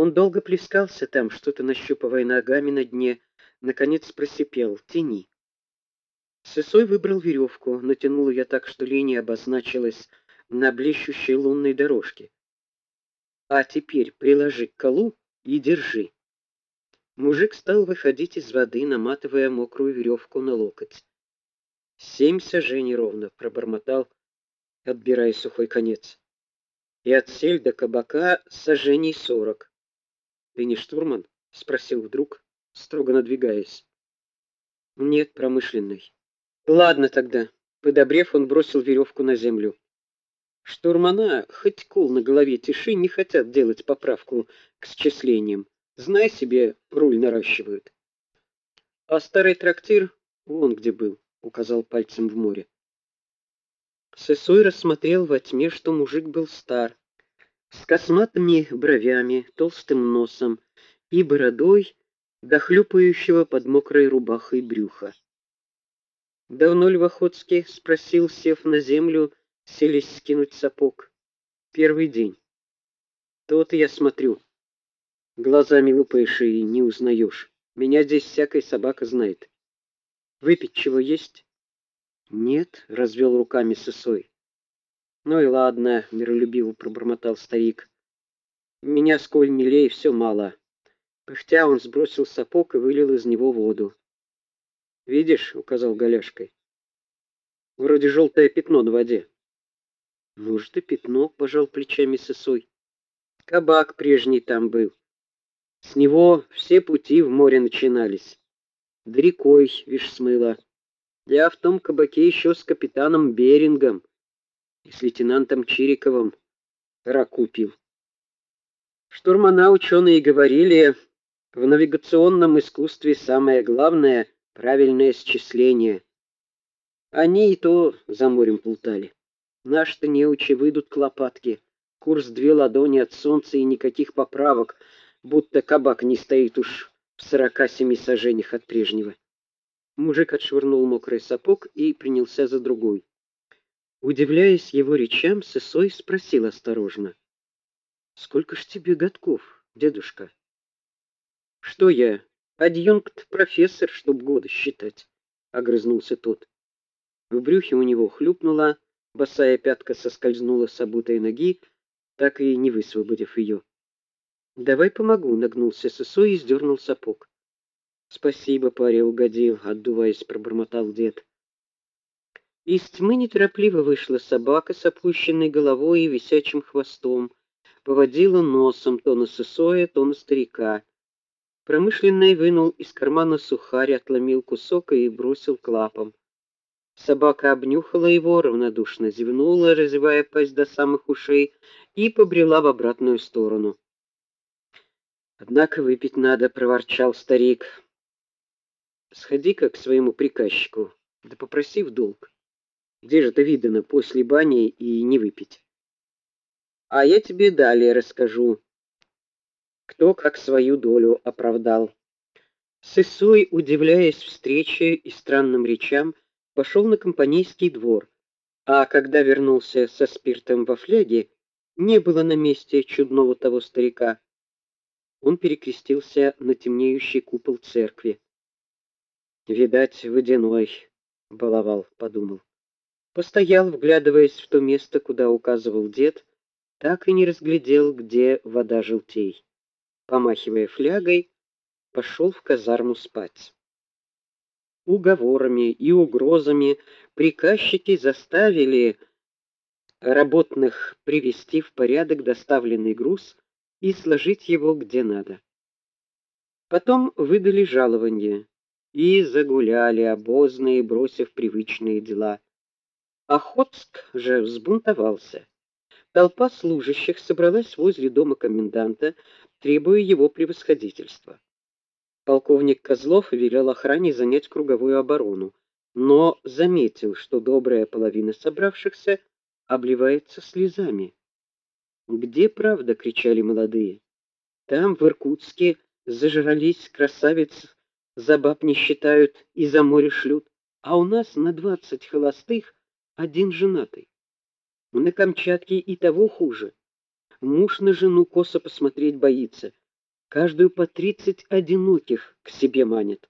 Он долго плескался там, что-то нащупывая ногами на дне, наконец просипел: "Тяни". Сысой выбрал веревку, натянул ее так, что линия обозначилась на блещущей лунной дорожке. А теперь приложи к колу и держи. Мужик стал выходить из воды, наматывая мокрую веревку на локоть. Семь саженей ровно, пробормотал, отбирая сухой конец. И от сель до кабака саженей сорок. Ты не штурман? спросил вдруг, строго надвигаясь. Нет, промышленный. Ладно тогда. Подобрев, он бросил веревку на землю. Штурмана, хоть кол на голове тиши, не хотят делать поправку к счислениям. Знай себе, руль наращивают. А старый трактир вон где был, указал пальцем в море. Сысой рассмотрел во тьме, что мужик был стар, с косматыми бровями, толстым носом и бородой, дохлюпающего под мокрой рубахой брюха. Давно ли в Охотске, спросил, сев на землю, селись скинуть сапог. Первый день. Тот я смотрю, Глазами лупаешь и не узнаешь. Меня здесь всякая собака знает. Выпить чего есть? Нет, развел руками Сысой. Ну и ладно, миролюбиво пробормотал старик. Меня сколь милей, все мало. Пыхтя он сбросил сапог и вылил из него воду. Видишь, указал голяшкой. Вроде желтое пятно на воде. Может и пятно, пожал плечами Сысой. Кабак прежний там был. С него все пути в море начинались. Да рекой, вишь, смыло. Я в том кабаке еще с капитаном Берингом и с лейтенантом Чириковым раку пил. Штурмана ученые говорили, в навигационном искусстве самое главное правильное счисление. Они и то за морем плутали. Наши-то неучи выйдут к лопатке. Курс две ладони от солнца и никаких поправок будто кабак не стоит уж в сорока семи саженях от прежнего. Мужик отшвырнул мокрый сапог и принялся за другой. Удивляясь его речам, Сысой спросил осторожно: "Сколько ж тебе годков, дедушка?" "Что я, адъюнкт-профессор, чтоб годы считать?" огрызнулся тот. В брюхе у него хлюпнула, босая пятка соскользнула с обутой ноги, так и не высвободив ее. Давай помогу, нагнулся Сысой и сдернул сапог. Спасибо, паря, угодил, отдуваясь, пробормотал дед. Из тьмы неторопливо вышла собака с опущенной головой и висячим хвостом, поводила носом то на Сысоя, то на старика. Промышленный вынул из кармана сухарь, отломил кусок и бросил к лапам. Собака обнюхала его, равнодушно зевнула, разевая пасть до самых ушей, и побрела в обратную сторону. Однако выпить надо, проворчал старик. Сходи-ка к своему приказчику, да попроси в долг. Где же это видано после бани и не выпить? А я тебе далее расскажу, кто как свою долю оправдал. Сысой, удивляясь встрече и странным речам, пошел на компанейский двор, а когда вернулся со спиртом во фляге, не было на месте чудного того старика. Он перекрестился на темнеющий купол церкви. Видать, водяной баловал, подумал. Постоял, вглядываясь в то место, куда указывал дед, так и не разглядел, где вода желтей. Помахивая флягой, пошел в казарму спать. Уговорами и угрозами приказчики заставили работных привести в порядок доставленный груз и сложить его где надо. Потом выдали жалование и загуляли обозные, бросив привычные дела. Охотск же взбунтовался. Толпа служащих собралась возле дома коменданта, требуя его превосходительства. Полковник Козлов велел охране занять круговую оборону, но заметил, что добрая половина собравшихся обливается слезами. Где правда, кричали молодые. Там в Иркутске зажрались красавиц, за баб не считают и за море шлют, а у нас на двадцать холостых один женатый. На Камчатке и того хуже. Муж на жену косо посмотреть боится, каждую по тридцать одиноких к себе манит.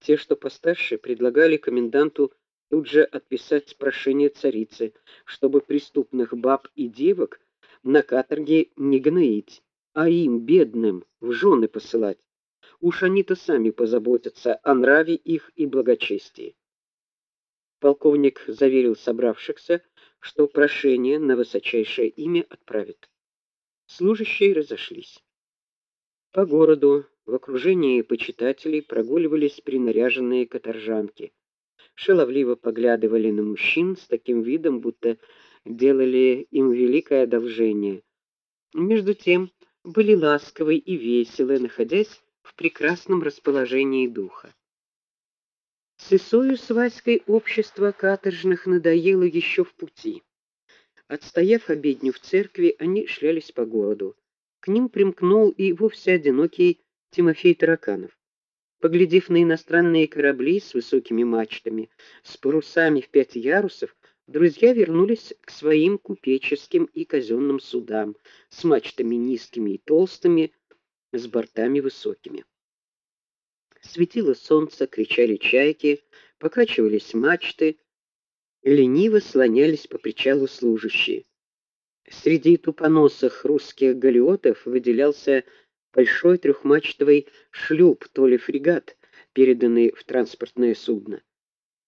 Те, что постарше, предлагали коменданту тут же отписать прошение царицы, чтобы преступных баб и девок на каторге не гноить, а им бедным в жены посылать. Уж они-то сами позаботятся о нраве их и благочестии. Полковник заверил собравшихся, что прошение на высочайшее имя отправит. Служащие разошлись. По городу в окружении почитателей прогуливались принаряженные каторжанки. Шаловливо поглядывали на мужчин с таким видом, будто делали им великое одолжение. Между тем, были ласковы и веселы, находясь в прекрасном расположении духа. С Исою с Васькой общество каторжных надоело еще в пути. Отстояв обедню в церкви, они шлялись по городу. К ним примкнул и вовсе одинокий Тимофей Тараканов. Поглядев на иностранные корабли с высокими мачтами, с парусами в пять ярусов, друзья вернулись к своим купеческим и казенным судам с мачтами низкими и толстыми, с бортами высокими. Светило солнце, кричали чайки, покачивались мачты, лениво слонялись по причалу служащие. Среди тупоносых русских галеотов выделялся большой трехмачтовый шлюп, то ли фрегат, переданный в транспортное судно.